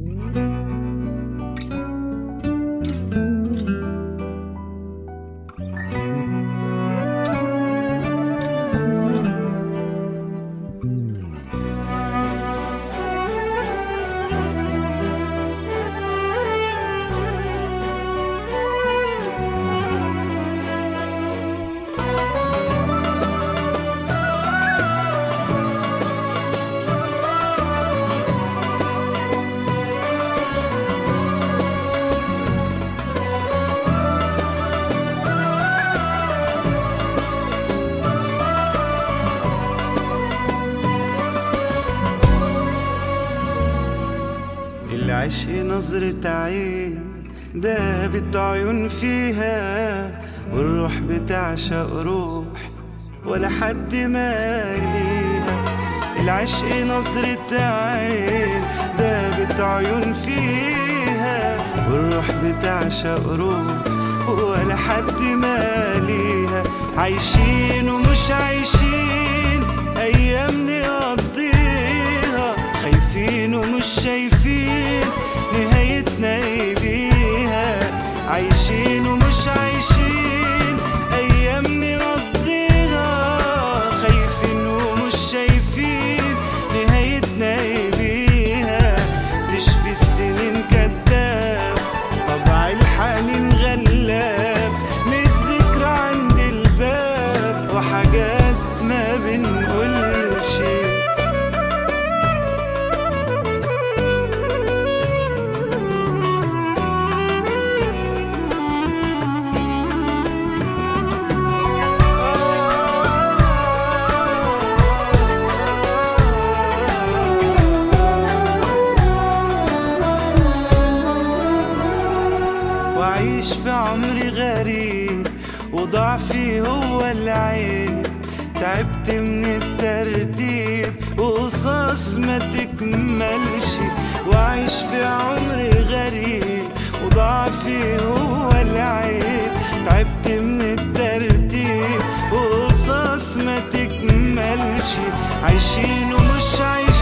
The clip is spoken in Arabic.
Mm-hmm. العشق نظرة عين دابت عيون فيها والروح بتعشق روح ولا حد ماليها العشق نظرة عين دابت عيون فيها والروح بتعشق روح ولا حد ماليها عايشين ومش عايشين نهايتنا في عمري غريب وضعفي هو العيب. تعبت من الترتيب وقصص ما تكملش. وعيش في عمري غريب وضعفي هو العيب. تعبت من الترتيب وقصص ما تكملش. عايشين ومش عايشين